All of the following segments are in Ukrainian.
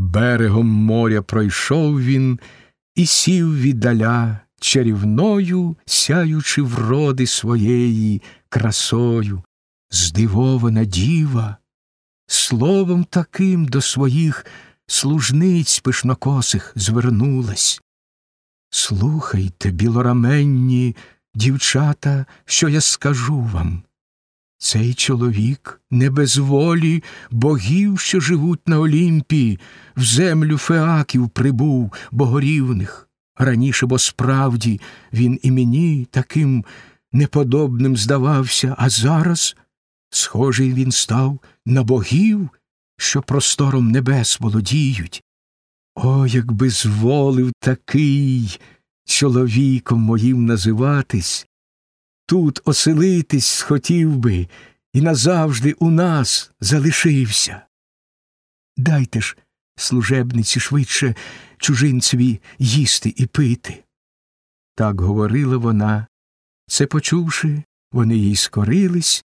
Берегом моря пройшов він і сів віддаля чарівною, сяючи вроди своєї красою, здивована діва, словом таким до своїх служниць пишнокосих звернулась. Слухайте, білораменні дівчата, що я скажу вам. Цей чоловік не без волі богів, що живуть на Олімпі, в землю феаків прибув богорівних. Раніше, бо справді він і мені таким неподобним здавався, а зараз схожий він став на богів, що простором небес володіють. О, якби зволив такий чоловіком моїм називатись, тут оселитись схотів би і назавжди у нас залишився. Дайте ж, служебниці, швидше чужинцеві їсти і пити. Так говорила вона. Це почувши, вони їй скорились,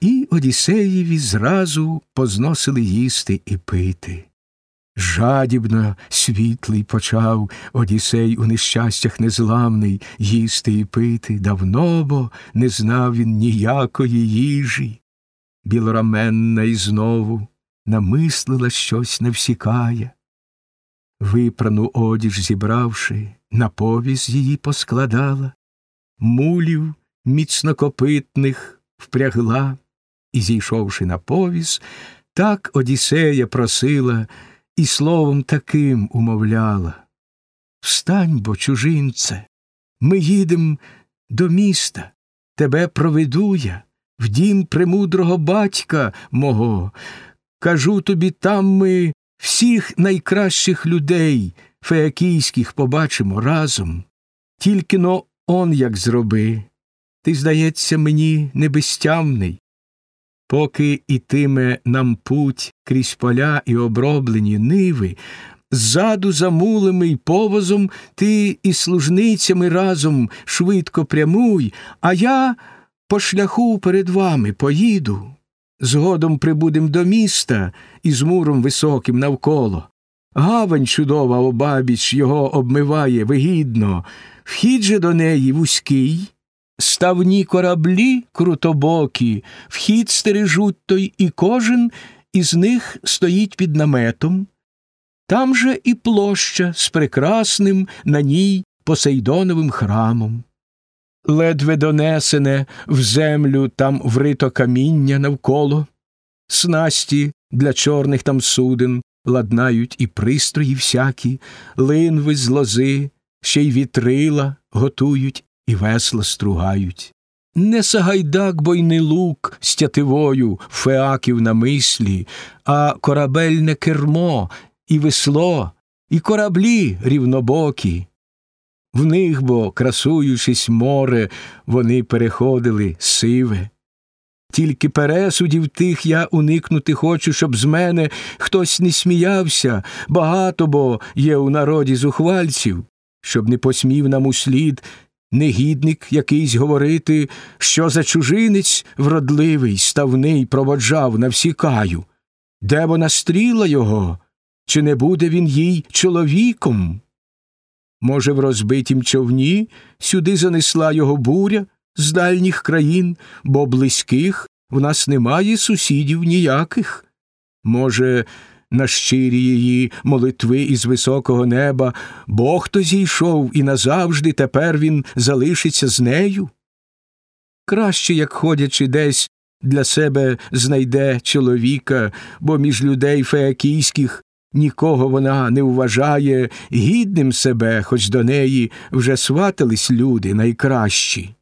і Одіссеєві зразу позносили їсти і пити. Жадібно світлий почав Одіссей у нещастях незламний їсти і пити. Давно бо не знав він ніякої їжі. Білораменна і знову намислила щось не всікає. Випрану одіж зібравши, на повіз її поскладала, мулів міцнокопитних впрягла, і, зійшовши на повіз, так Одіссея просила і словом таким умовляла Встань, бо, чужинце, ми їдем до міста, тебе проведу я в дім премудрого батька мого. Кажу тобі, там ми всіх найкращих людей феякійських побачимо разом. Тільки но он як зроби. Ти, здається, мені небезтямний. Поки ітиме нам путь крізь поля і оброблені ниви, ззаду за мулами й повозом ти із служницями разом швидко прямуй, а я по шляху перед вами поїду. Згодом прибудем до міста із муром високим навколо. Гавань чудова обабіч його обмиває вигідно, вхід же до неї вузький. Ставні кораблі крутобокі, вхід стережуть той і кожен із них стоїть під наметом. Там же і площа з прекрасним на ній Посейдоновим храмом. Ледве донесене в землю там врито каміння навколо, снасті для чорних там суден ладнають і пристрої всякі, линви з лози, ще й вітрила готують і весла стругають. Не сагайдак, бо й не лук з тятивою феаків на мислі, а корабельне кермо, і весло, і кораблі рівнобокі. В них бо, красуючись море, вони переходили сиве. Тільки пересудів тих я уникнути хочу, щоб з мене хтось не сміявся, багато бо є у народі зухвальців, щоб не посмів нам услід негідник якийсь говорити, що за чужинець вродливий, ставний проводжав навсікаю. Де вона стріла його, чи не буде він їй чоловіком? Може, в розбитім човні сюди занесла його буря з дальніх країн, бо близьких в нас немає сусідів ніяких. Може, на щирі її молитви із високого неба Бог то зійшов і назавжди тепер він залишиться з нею? Краще, як ходячи десь, для себе знайде чоловіка, бо між людей феакійських нікого вона не вважає гідним себе, хоч до неї вже сватались люди найкращі.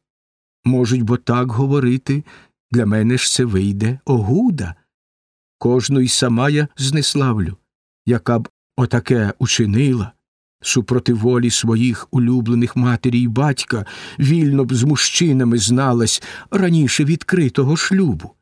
Можуть бо так говорити, для мене ж це вийде огуда. Кожну й сама я знеславлю, яка б отаке учинила, супроти волі своїх улюблених матері й батька, вільно б з мужчинами зналась раніше відкритого шлюбу.